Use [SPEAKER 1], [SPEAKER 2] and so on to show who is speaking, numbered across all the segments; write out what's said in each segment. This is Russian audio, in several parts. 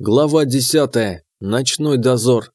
[SPEAKER 1] Глава 10. Ночной дозор.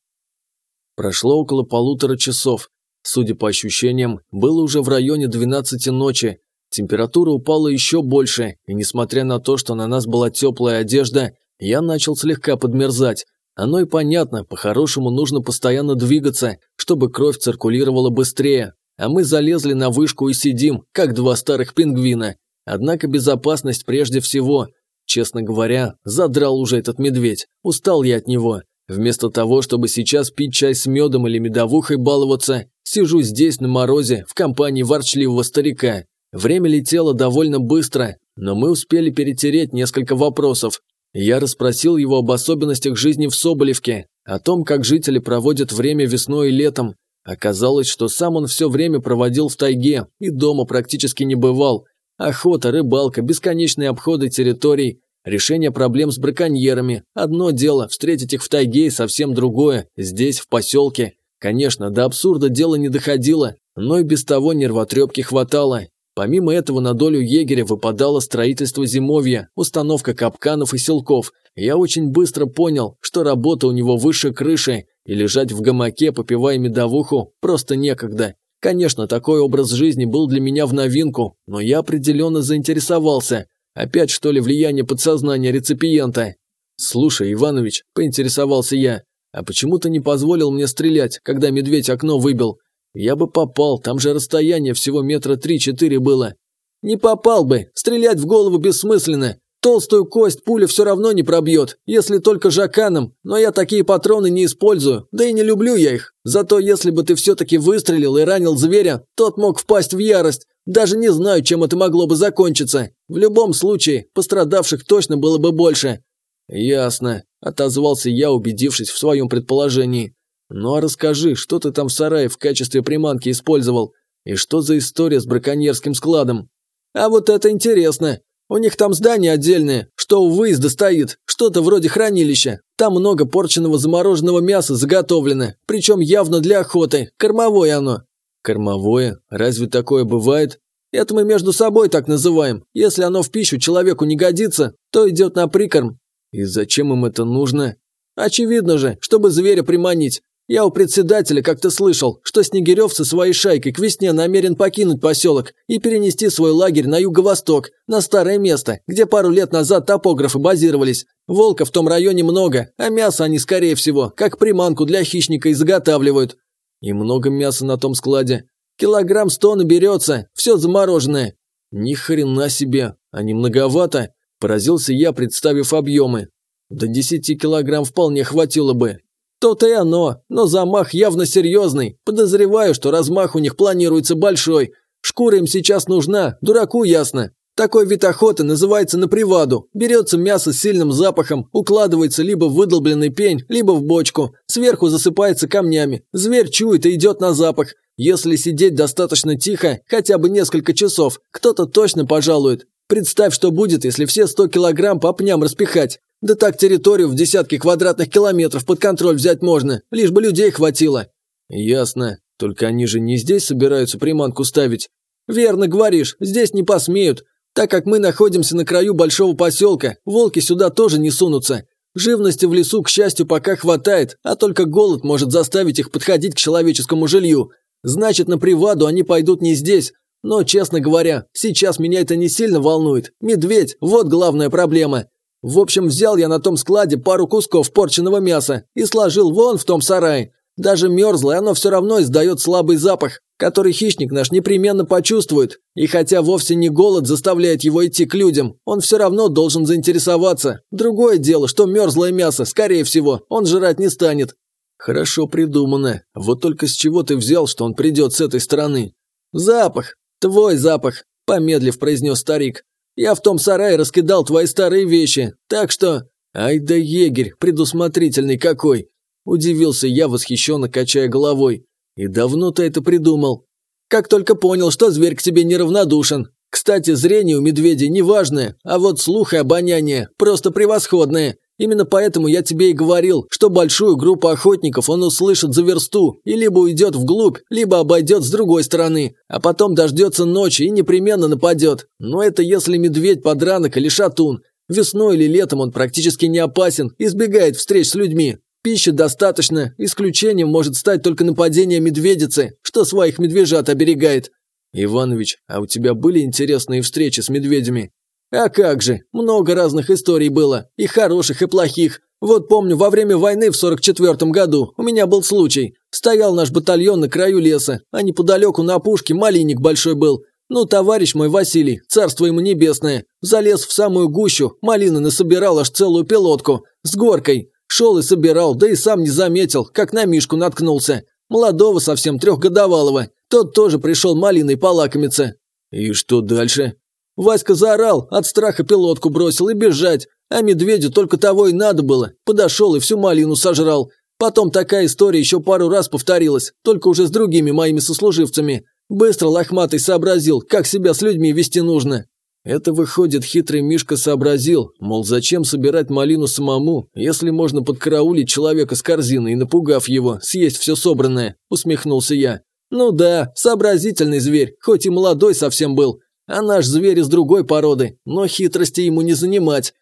[SPEAKER 1] Прошло около полутора часов. Судя по ощущениям, было уже в районе 12 ночи. Температура упала еще больше, и несмотря на то, что на нас была теплая одежда, я начал слегка подмерзать. Оно и понятно, по-хорошему нужно постоянно двигаться, чтобы кровь циркулировала быстрее. А мы залезли на вышку и сидим, как два старых пингвина. Однако безопасность прежде всего – Честно говоря, задрал уже этот медведь. Устал я от него. Вместо того, чтобы сейчас пить чай с медом или медовухой баловаться, сижу здесь на морозе в компании ворчливого старика. Время летело довольно быстро, но мы успели перетереть несколько вопросов. Я расспросил его об особенностях жизни в Соболевке, о том, как жители проводят время весной и летом. Оказалось, что сам он все время проводил в тайге и дома практически не бывал, Охота, рыбалка, бесконечные обходы территорий, решение проблем с браконьерами. Одно дело, встретить их в тайге и совсем другое, здесь, в поселке. Конечно, до абсурда дело не доходило, но и без того нервотрепки хватало. Помимо этого на долю егеря выпадало строительство зимовья, установка капканов и селков. Я очень быстро понял, что работа у него выше крыши, и лежать в гамаке, попивая медовуху, просто некогда. Конечно, такой образ жизни был для меня в новинку, но я определенно заинтересовался. Опять, что ли, влияние подсознания реципиента? «Слушай, Иванович», – поинтересовался я, – «а почему ты не позволил мне стрелять, когда медведь окно выбил? Я бы попал, там же расстояние всего метра три-четыре было». «Не попал бы, стрелять в голову бессмысленно. Толстую кость пуля все равно не пробьет, если только жаканом, но я такие патроны не использую, да и не люблю я их. Зато если бы ты все-таки выстрелил и ранил зверя, тот мог впасть в ярость. Даже не знаю, чем это могло бы закончиться. В любом случае, пострадавших точно было бы больше». «Ясно», – отозвался я, убедившись в своем предположении. «Ну а расскажи, что ты там в сарае в качестве приманки использовал? И что за история с браконьерским складом?» «А вот это интересно. У них там здание отдельное, что у выезда стоит, что-то вроде хранилища. Там много порченного замороженного мяса заготовлено, причем явно для охоты, кормовое оно». «Кормовое? Разве такое бывает?» «Это мы между собой так называем. Если оно в пищу человеку не годится, то идет на прикорм». «И зачем им это нужно?» «Очевидно же, чтобы зверя приманить. Я у председателя как-то слышал, что Снегирев со своей шайкой к весне намерен покинуть поселок и перенести свой лагерь на юго-восток, на старое место, где пару лет назад топографы базировались. Волка в том районе много, а мясо они, скорее всего, как приманку для хищника и заготавливают. И много мяса на том складе. Килограмм сто наберется, все замороженное. Ни хрена себе, а не многовато, поразился я, представив объемы. До десяти килограмм вполне хватило бы, то-то и оно, но замах явно серьезный. Подозреваю, что размах у них планируется большой. Шкура им сейчас нужна, дураку ясно. Такой вид охоты называется на приваду. Берется мясо с сильным запахом, укладывается либо в выдолбленный пень, либо в бочку. Сверху засыпается камнями. Зверь чует и идет на запах. Если сидеть достаточно тихо, хотя бы несколько часов, кто-то точно пожалует. Представь, что будет, если все 100 килограмм по пням распихать. Да так территорию в десятки квадратных километров под контроль взять можно, лишь бы людей хватило». «Ясно. Только они же не здесь собираются приманку ставить». «Верно говоришь, здесь не посмеют. Так как мы находимся на краю большого поселка, волки сюда тоже не сунутся. Живности в лесу, к счастью, пока хватает, а только голод может заставить их подходить к человеческому жилью. Значит, на приваду они пойдут не здесь. Но, честно говоря, сейчас меня это не сильно волнует. Медведь – вот главная проблема. В общем, взял я на том складе пару кусков порченного мяса и сложил вон в том сарае. Даже мерзлое оно все равно издает слабый запах, который хищник наш непременно почувствует. И хотя вовсе не голод заставляет его идти к людям, он все равно должен заинтересоваться. Другое дело, что мерзлое мясо, скорее всего, он жрать не станет. Хорошо придумано. Вот только с чего ты взял, что он придет с этой стороны? Запах. Твой запах, помедлив произнес старик. Я в том сарае раскидал твои старые вещи, так что...» «Ай да егерь, предусмотрительный какой!» Удивился я, восхищенно качая головой. «И давно ты это придумал?» «Как только понял, что зверь к тебе неравнодушен. Кстати, зрение у медведя неважное, а вот слух и обоняние просто превосходные. Именно поэтому я тебе и говорил, что большую группу охотников он услышит за версту и либо уйдет вглубь, либо обойдет с другой стороны, а потом дождется ночи и непременно нападет. Но это если медведь, подранок или шатун. Весной или летом он практически не опасен, избегает встреч с людьми. Пищи достаточно, исключением может стать только нападение медведицы, что своих медвежат оберегает. Иванович, а у тебя были интересные встречи с медведями? А как же, много разных историй было, и хороших, и плохих. Вот помню, во время войны в 44-м году у меня был случай. Стоял наш батальон на краю леса, а неподалеку на опушке малиник большой был. Ну, товарищ мой Василий, царство ему небесное, залез в самую гущу, малины насобирал аж целую пилотку, с горкой. Шел и собирал, да и сам не заметил, как на Мишку наткнулся. Молодого совсем трехгодовалого. Тот тоже пришел малиной полакомиться. И что дальше? Васька заорал, от страха пилотку бросил и бежать. А медведю только того и надо было. Подошел и всю малину сожрал. Потом такая история еще пару раз повторилась, только уже с другими моими сослуживцами. Быстро лохматый сообразил, как себя с людьми вести нужно. Это выходит, хитрый Мишка сообразил, мол, зачем собирать малину самому, если можно подкараулить человека с корзиной и, напугав его, съесть все собранное, усмехнулся я. Ну да, сообразительный зверь, хоть и молодой совсем был, а наш зверь из другой породы, но хитрости ему не занимать.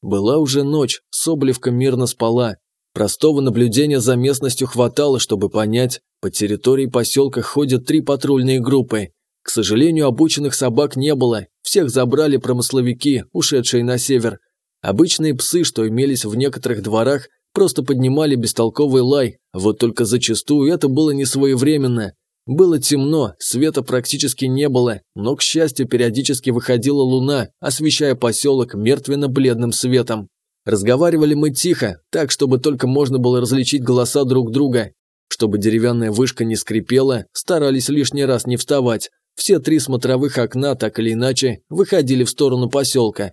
[SPEAKER 1] Была уже ночь, Соболевка мирно спала. Простого наблюдения за местностью хватало, чтобы понять, по территории поселка ходят три патрульные группы. К сожалению, обученных собак не было, всех забрали промысловики, ушедшие на север. Обычные псы, что имелись в некоторых дворах, просто поднимали бестолковый лай, вот только зачастую это было не своевременно. Было темно, света практически не было, но, к счастью, периодически выходила луна, освещая поселок мертвенно-бледным светом. Разговаривали мы тихо, так, чтобы только можно было различить голоса друг друга. Чтобы деревянная вышка не скрипела, старались лишний раз не вставать. Все три смотровых окна, так или иначе, выходили в сторону поселка.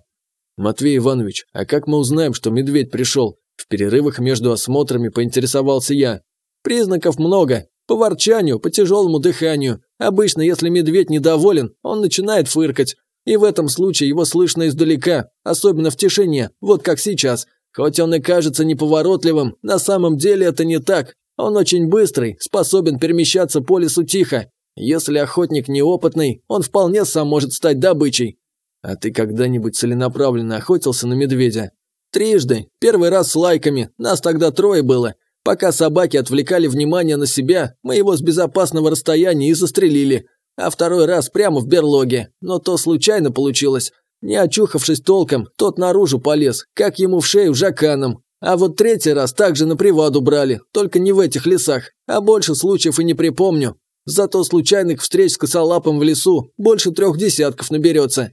[SPEAKER 1] «Матвей Иванович, а как мы узнаем, что медведь пришел?» В перерывах между осмотрами поинтересовался я. «Признаков много. По ворчанию, по тяжелому дыханию. Обычно, если медведь недоволен, он начинает фыркать. И в этом случае его слышно издалека, особенно в тишине, вот как сейчас. Хоть он и кажется неповоротливым, на самом деле это не так. Он очень быстрый, способен перемещаться по лесу тихо. Если охотник неопытный, он вполне сам может стать добычей. А ты когда-нибудь целенаправленно охотился на медведя? Трижды. Первый раз с лайками, нас тогда трое было. Пока собаки отвлекали внимание на себя, мы его с безопасного расстояния и застрелили. А второй раз прямо в берлоге, но то случайно получилось. Не очухавшись толком, тот наружу полез, как ему в шею жаканом. А вот третий раз также на приваду брали, только не в этих лесах, а больше случаев и не припомню. Зато случайных встреч с косолапом в лесу больше трех десятков наберется.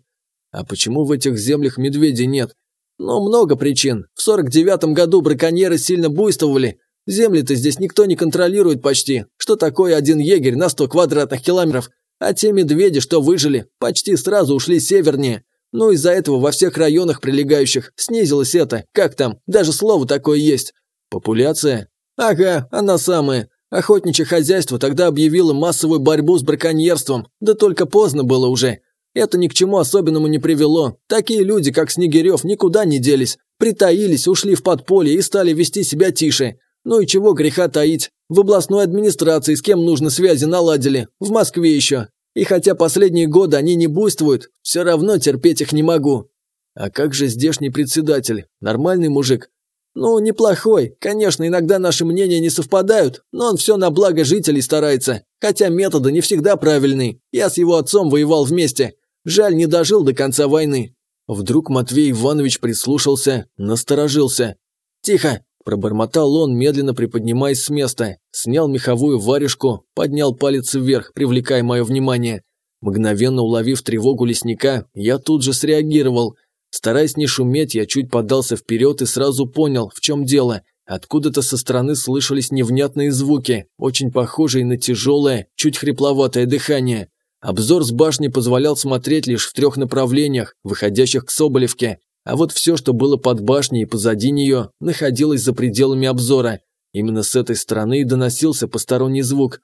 [SPEAKER 1] А почему в этих землях медведей нет? Ну, много причин. В 49-м году браконьеры сильно буйствовали. Земли-то здесь никто не контролирует почти. Что такое один егерь на 100 квадратных километров? А те медведи, что выжили, почти сразу ушли севернее. Ну, из-за этого во всех районах прилегающих снизилось это, как там, даже слово такое есть. Популяция? Ага, она самая. Охотничье хозяйство тогда объявило массовую борьбу с браконьерством, да только поздно было уже. Это ни к чему особенному не привело. Такие люди, как Снегирев, никуда не делись. Притаились, ушли в подполье и стали вести себя тише. Ну и чего греха таить. В областной администрации с кем нужно связи наладили. В Москве еще. И хотя последние годы они не буйствуют, все равно терпеть их не могу. А как же здешний председатель? Нормальный мужик? Ну, неплохой. Конечно, иногда наши мнения не совпадают, но он все на благо жителей старается. Хотя методы не всегда правильные. Я с его отцом воевал вместе. Жаль, не дожил до конца войны. Вдруг Матвей Иванович прислушался, насторожился. «Тихо!» – пробормотал он, медленно приподнимаясь с места. Снял меховую варежку, поднял палец вверх, привлекая мое внимание. Мгновенно уловив тревогу лесника, я тут же среагировал – Стараясь не шуметь, я чуть подался вперед и сразу понял, в чем дело. Откуда-то со стороны слышались невнятные звуки, очень похожие на тяжелое, чуть хрипловатое дыхание. Обзор с башни позволял смотреть лишь в трех направлениях, выходящих к Соболевке, а вот все, что было под башней и позади нее, находилось за пределами обзора. Именно с этой стороны и доносился посторонний звук.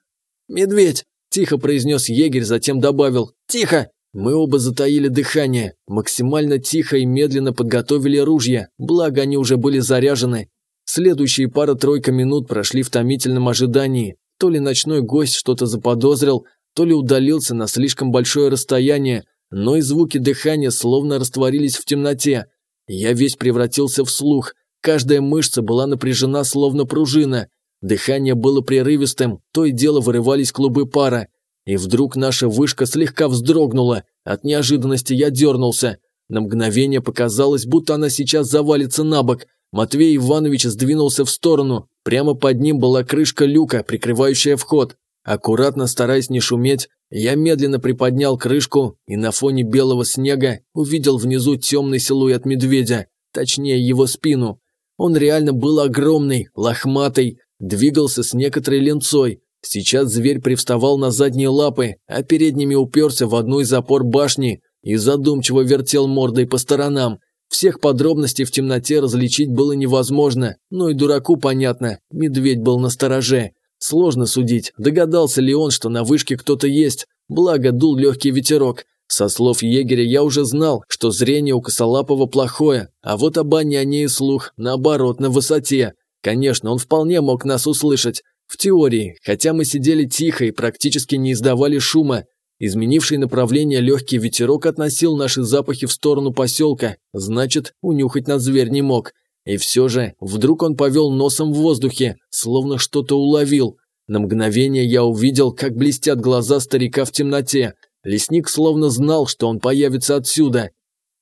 [SPEAKER 1] «Медведь!» – тихо произнес егерь, затем добавил «Тихо!» Мы оба затаили дыхание, максимально тихо и медленно подготовили ружья, благо они уже были заряжены. Следующие пара-тройка минут прошли в томительном ожидании. То ли ночной гость что-то заподозрил, то ли удалился на слишком большое расстояние, но и звуки дыхания словно растворились в темноте. Я весь превратился в слух. Каждая мышца была напряжена, словно пружина. Дыхание было прерывистым, то и дело вырывались клубы пара. И вдруг наша вышка слегка вздрогнула. От неожиданности я дернулся. На мгновение показалось, будто она сейчас завалится на бок. Матвей Иванович сдвинулся в сторону. Прямо под ним была крышка люка, прикрывающая вход. Аккуратно стараясь не шуметь, я медленно приподнял крышку и на фоне белого снега увидел внизу темный силуэт медведя, точнее его спину. Он реально был огромный, лохматый, двигался с некоторой ленцой. Сейчас зверь привставал на задние лапы, а передними уперся в одну из опор башни и задумчиво вертел мордой по сторонам. Всех подробностей в темноте различить было невозможно, но и дураку понятно, медведь был на стороже. Сложно судить, догадался ли он, что на вышке кто-то есть, благо дул легкий ветерок. Со слов егеря я уже знал, что зрение у косолапого плохое, а вот обоняние и слух, наоборот, на высоте. Конечно, он вполне мог нас услышать. В теории, хотя мы сидели тихо и практически не издавали шума, изменивший направление легкий ветерок относил наши запахи в сторону поселка, значит, унюхать нас зверь не мог. И все же, вдруг он повел носом в воздухе, словно что-то уловил. На мгновение я увидел, как блестят глаза старика в темноте. Лесник словно знал, что он появится отсюда.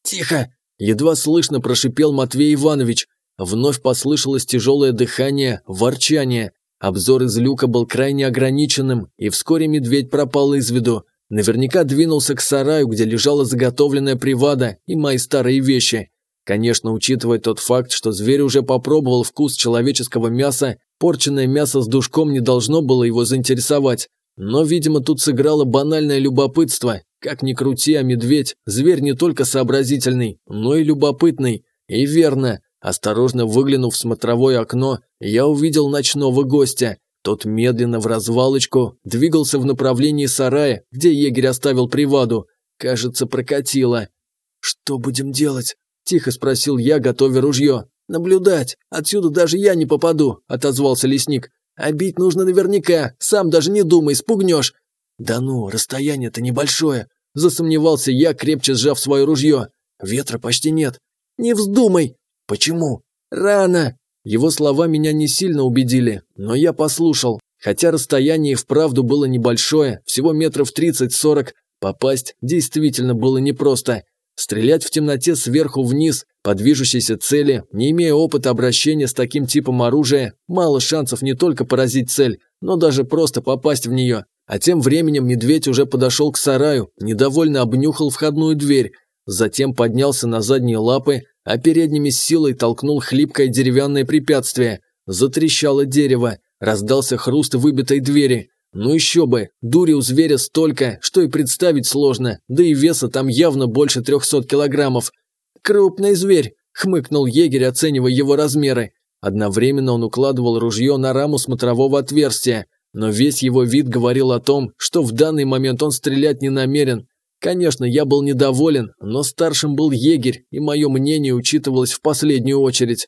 [SPEAKER 1] «Тихо!» – едва слышно прошипел Матвей Иванович. Вновь послышалось тяжелое дыхание, ворчание. Обзор из люка был крайне ограниченным, и вскоре медведь пропал из виду. Наверняка двинулся к сараю, где лежала заготовленная привада и мои старые вещи. Конечно, учитывая тот факт, что зверь уже попробовал вкус человеческого мяса, порченное мясо с душком не должно было его заинтересовать. Но, видимо, тут сыграло банальное любопытство. Как ни крути, а медведь – зверь не только сообразительный, но и любопытный. И верно, осторожно выглянув в смотровое окно, я увидел ночного гостя. Тот медленно в развалочку двигался в направлении сарая, где егерь оставил приваду. Кажется, прокатило. «Что будем делать?» – тихо спросил я, готовя ружье. «Наблюдать. Отсюда даже я не попаду», – отозвался лесник. «А бить нужно наверняка. Сам даже не думай, спугнешь». «Да ну, расстояние-то небольшое», – засомневался я, крепче сжав свое ружье. «Ветра почти нет». «Не вздумай». «Почему?» «Рано». Его слова меня не сильно убедили, но я послушал. Хотя расстояние вправду было небольшое, всего метров тридцать-сорок, попасть действительно было непросто. Стрелять в темноте сверху вниз по движущейся цели, не имея опыта обращения с таким типом оружия, мало шансов не только поразить цель, но даже просто попасть в нее. А тем временем медведь уже подошел к сараю, недовольно обнюхал входную дверь, затем поднялся на задние лапы, а передними силой толкнул хлипкое деревянное препятствие. Затрещало дерево, раздался хруст выбитой двери. Ну еще бы, дури у зверя столько, что и представить сложно, да и веса там явно больше трехсот килограммов. «Крупный зверь», – хмыкнул егерь, оценивая его размеры. Одновременно он укладывал ружье на раму смотрового отверстия, но весь его вид говорил о том, что в данный момент он стрелять не намерен. Конечно, я был недоволен, но старшим был егерь, и мое мнение учитывалось в последнюю очередь.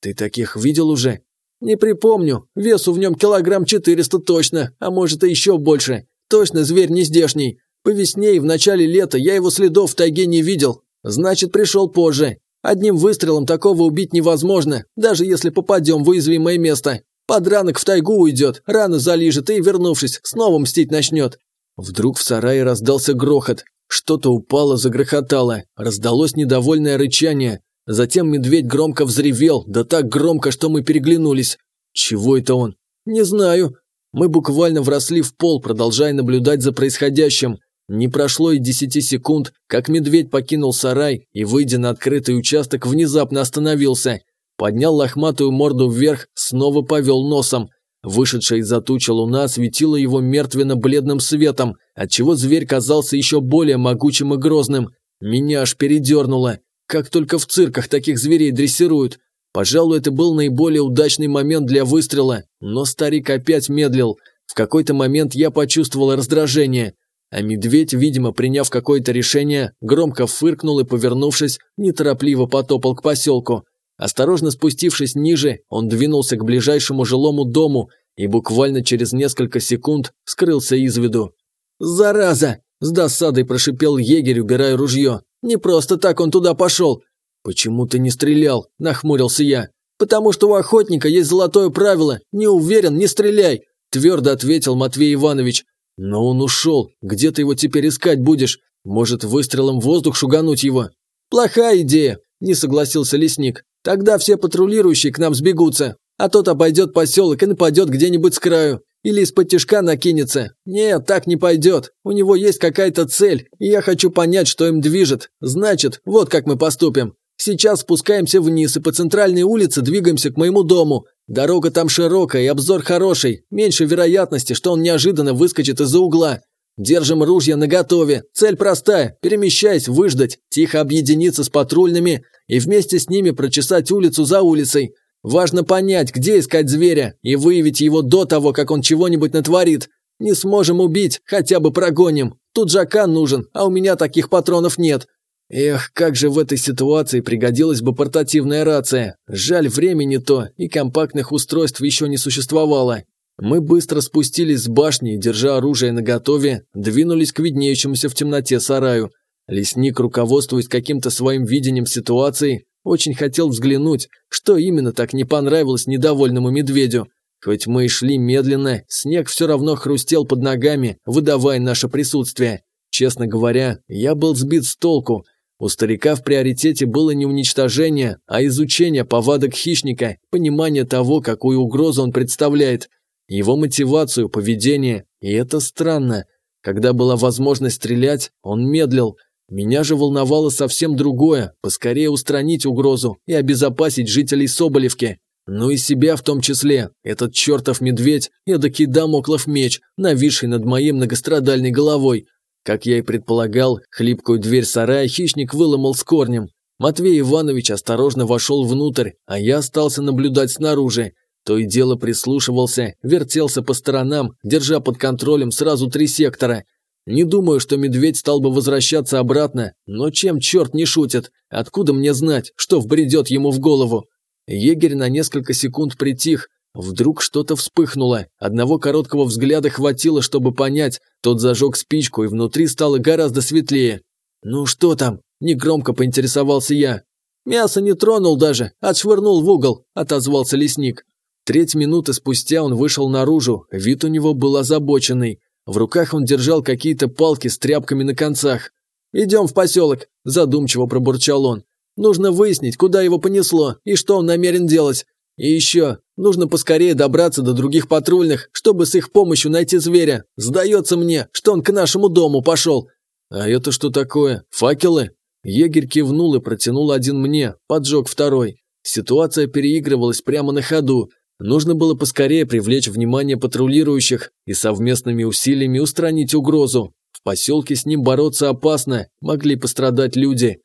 [SPEAKER 1] «Ты таких видел уже?» «Не припомню. Весу в нем килограмм четыреста точно, а может и еще больше. Точно зверь не здешний. По весне и в начале лета я его следов в тайге не видел. Значит, пришел позже. Одним выстрелом такого убить невозможно, даже если попадем в уязвимое место. Подранок в тайгу уйдет, рано залижет и, вернувшись, снова мстить начнет». Вдруг в сарае раздался грохот. Что-то упало, загрохотало. Раздалось недовольное рычание. Затем медведь громко взревел, да так громко, что мы переглянулись. Чего это он? Не знаю. Мы буквально вросли в пол, продолжая наблюдать за происходящим. Не прошло и десяти секунд, как медведь покинул сарай и, выйдя на открытый участок, внезапно остановился. Поднял лохматую морду вверх, снова повел носом. Вышедшая из-за тучи луна светила его мертвенно-бледным светом, отчего зверь казался еще более могучим и грозным. Меня аж передернуло. Как только в цирках таких зверей дрессируют. Пожалуй, это был наиболее удачный момент для выстрела, но старик опять медлил. В какой-то момент я почувствовал раздражение. А медведь, видимо, приняв какое-то решение, громко фыркнул и, повернувшись, неторопливо потопал к поселку. Осторожно спустившись ниже, он двинулся к ближайшему жилому дому и буквально через несколько секунд скрылся из виду. «Зараза!» – с досадой прошипел егерь, убирая ружье. Не просто так он туда пошел. «Почему ты не стрелял?» – нахмурился я. «Потому что у охотника есть золотое правило – не уверен, не стреляй!» – твердо ответил Матвей Иванович. «Но он ушел. Где ты его теперь искать будешь? Может, выстрелом в воздух шугануть его?» «Плохая идея», – не согласился лесник. «Тогда все патрулирующие к нам сбегутся, а тот обойдет поселок и нападет где-нибудь с краю. Или из-под тяжка накинется. Нет, так не пойдет. У него есть какая-то цель, и я хочу понять, что им движет. Значит, вот как мы поступим. Сейчас спускаемся вниз и по центральной улице двигаемся к моему дому. Дорога там широкая и обзор хороший. Меньше вероятности, что он неожиданно выскочит из-за угла. Держим ружья наготове. Цель простая – перемещаясь, выждать, тихо объединиться с патрульными и вместе с ними прочесать улицу за улицей. Важно понять, где искать зверя, и выявить его до того, как он чего-нибудь натворит. Не сможем убить, хотя бы прогоним. Тут Жака нужен, а у меня таких патронов нет. Эх, как же в этой ситуации пригодилась бы портативная рация. Жаль, времени то, и компактных устройств еще не существовало. Мы быстро спустились с башни держа оружие наготове, двинулись к виднеющемуся в темноте сараю. Лесник, руководствуясь каким-то своим видением ситуации, очень хотел взглянуть, что именно так не понравилось недовольному медведю. Хоть мы и шли медленно, снег все равно хрустел под ногами, выдавая наше присутствие. Честно говоря, я был сбит с толку. У старика в приоритете было не уничтожение, а изучение повадок хищника, понимание того, какую угрозу он представляет, его мотивацию, поведение. И это странно. Когда была возможность стрелять, он медлил, меня же волновало совсем другое – поскорее устранить угрозу и обезопасить жителей Соболевки. Ну и себя в том числе. Этот чертов медведь – эдакий дамоклов меч, нависший над моей многострадальной головой. Как я и предполагал, хлипкую дверь сарая хищник выломал с корнем. Матвей Иванович осторожно вошел внутрь, а я остался наблюдать снаружи. То и дело прислушивался, вертелся по сторонам, держа под контролем сразу три сектора – не думаю, что медведь стал бы возвращаться обратно, но чем черт не шутит? Откуда мне знать, что вбредет ему в голову? Егерь на несколько секунд притих. Вдруг что-то вспыхнуло. Одного короткого взгляда хватило, чтобы понять. Тот зажег спичку, и внутри стало гораздо светлее. «Ну что там?» – негромко поинтересовался я. «Мясо не тронул даже, отшвырнул в угол», – отозвался лесник. Треть минуты спустя он вышел наружу, вид у него был озабоченный. В руках он держал какие-то палки с тряпками на концах. «Идем в поселок», – задумчиво пробурчал он. «Нужно выяснить, куда его понесло и что он намерен делать. И еще, нужно поскорее добраться до других патрульных, чтобы с их помощью найти зверя. Сдается мне, что он к нашему дому пошел». «А это что такое? Факелы?» Егерь кивнул и протянул один мне, поджег второй. Ситуация переигрывалась прямо на ходу. Нужно было поскорее привлечь внимание патрулирующих и совместными усилиями устранить угрозу. В поселке с ним бороться опасно, могли пострадать люди.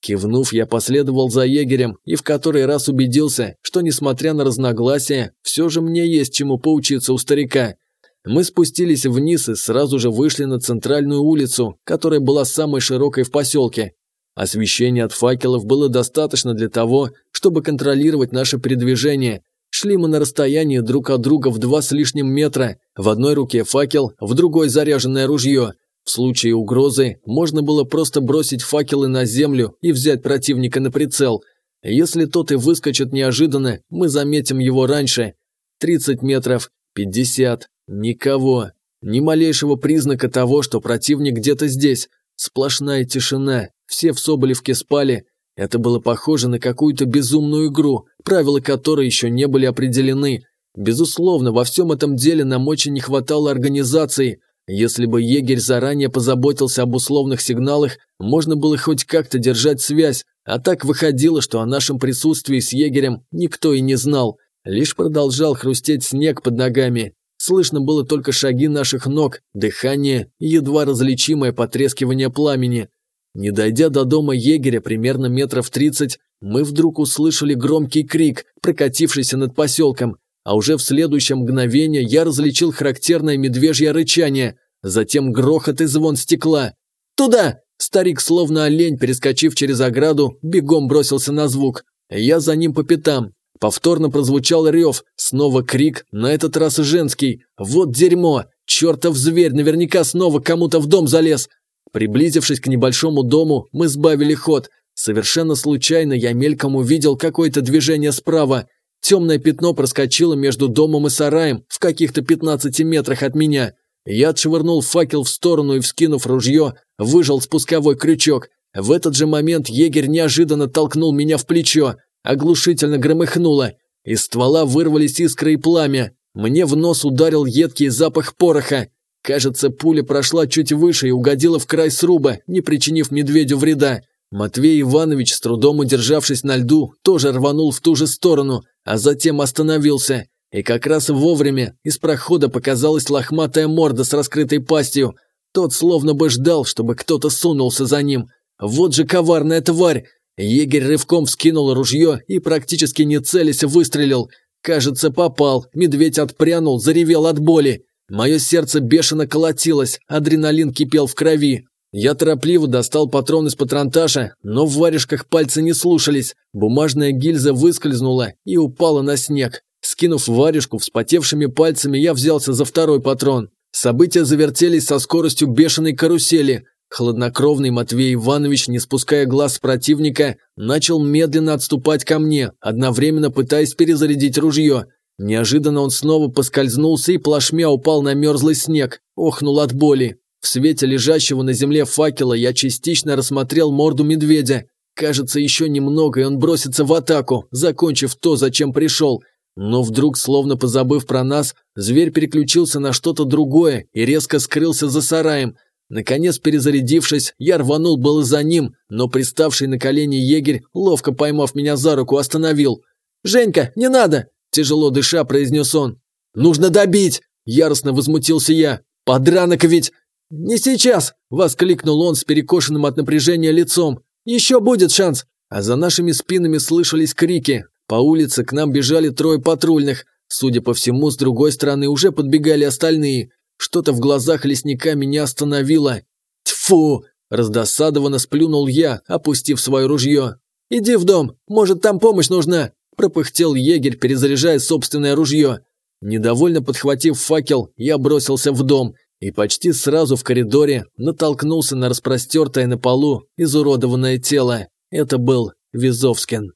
[SPEAKER 1] Кивнув, я последовал за егерем и в который раз убедился, что, несмотря на разногласия, все же мне есть чему поучиться у старика. Мы спустились вниз и сразу же вышли на центральную улицу, которая была самой широкой в поселке. Освещения от факелов было достаточно для того, чтобы контролировать наше передвижение, Шли мы на расстоянии друг от друга в два с лишним метра, в одной руке факел, в другой заряженное ружье. В случае угрозы можно было просто бросить факелы на землю и взять противника на прицел. Если тот и выскочит неожиданно, мы заметим его раньше. 30 метров, 50, никого. Ни малейшего признака того, что противник где-то здесь. Сплошная тишина, все в Соболевке спали, это было похоже на какую-то безумную игру, правила которой еще не были определены. Безусловно, во всем этом деле нам очень не хватало организации. Если бы егерь заранее позаботился об условных сигналах, можно было хоть как-то держать связь, а так выходило, что о нашем присутствии с егерем никто и не знал. Лишь продолжал хрустеть снег под ногами. Слышно было только шаги наших ног, дыхание и едва различимое потрескивание пламени. Не дойдя до дома егеря примерно метров тридцать, мы вдруг услышали громкий крик, прокатившийся над поселком, а уже в следующее мгновение я различил характерное медвежье рычание, затем грохот и звон стекла. «Туда!» Старик, словно олень, перескочив через ограду, бегом бросился на звук. Я за ним по пятам. Повторно прозвучал рев, снова крик, на этот раз женский. «Вот дерьмо! Чертов зверь наверняка снова кому-то в дом залез!» Приблизившись к небольшому дому, мы сбавили ход. Совершенно случайно я мельком увидел какое-то движение справа. Темное пятно проскочило между домом и сараем в каких-то 15 метрах от меня. Я отшвырнул факел в сторону и, вскинув ружье, выжал спусковой крючок. В этот же момент егерь неожиданно толкнул меня в плечо. Оглушительно громыхнуло. Из ствола вырвались искры и пламя. Мне в нос ударил едкий запах пороха. Кажется, пуля прошла чуть выше и угодила в край сруба, не причинив медведю вреда. Матвей Иванович, с трудом удержавшись на льду, тоже рванул в ту же сторону, а затем остановился. И как раз вовремя из прохода показалась лохматая морда с раскрытой пастью. Тот словно бы ждал, чтобы кто-то сунулся за ним. Вот же коварная тварь! Егерь рывком вскинул ружье и, практически не целясь, выстрелил. Кажется, попал. Медведь отпрянул, заревел от боли. Мое сердце бешено колотилось, адреналин кипел в крови. Я торопливо достал патрон из патронташа, но в варежках пальцы не слушались. Бумажная гильза выскользнула и упала на снег. Скинув варежку, вспотевшими пальцами я взялся за второй патрон. События завертелись со скоростью бешеной карусели. Хладнокровный Матвей Иванович, не спуская глаз с противника, начал медленно отступать ко мне, одновременно пытаясь перезарядить ружье. Неожиданно он снова поскользнулся и плашмя упал на мерзлый снег, охнул от боли. В свете лежащего на земле факела я частично рассмотрел морду медведя. Кажется, еще немного, и он бросится в атаку, закончив то, зачем пришел. Но вдруг, словно позабыв про нас, зверь переключился на что-то другое и резко скрылся за сараем. Наконец, перезарядившись, я рванул было за ним, но приставший на колени егерь, ловко поймав меня за руку, остановил. «Женька, не надо!» – тяжело дыша произнес он. «Нужно добить!» – яростно возмутился я. «Подранок ведь!» «Не сейчас!» – воскликнул он с перекошенным от напряжения лицом. «Еще будет шанс!» А за нашими спинами слышались крики. По улице к нам бежали трое патрульных. Судя по всему, с другой стороны уже подбегали остальные. Что-то в глазах лесника меня остановило. Тьфу! Раздосадованно сплюнул я, опустив свое ружье. «Иди в дом, может, там помощь нужна!» Пропыхтел егерь, перезаряжая собственное ружье. Недовольно подхватив факел, я бросился в дом и почти сразу в коридоре натолкнулся на распростертое на полу изуродованное тело. Это был Визовскин.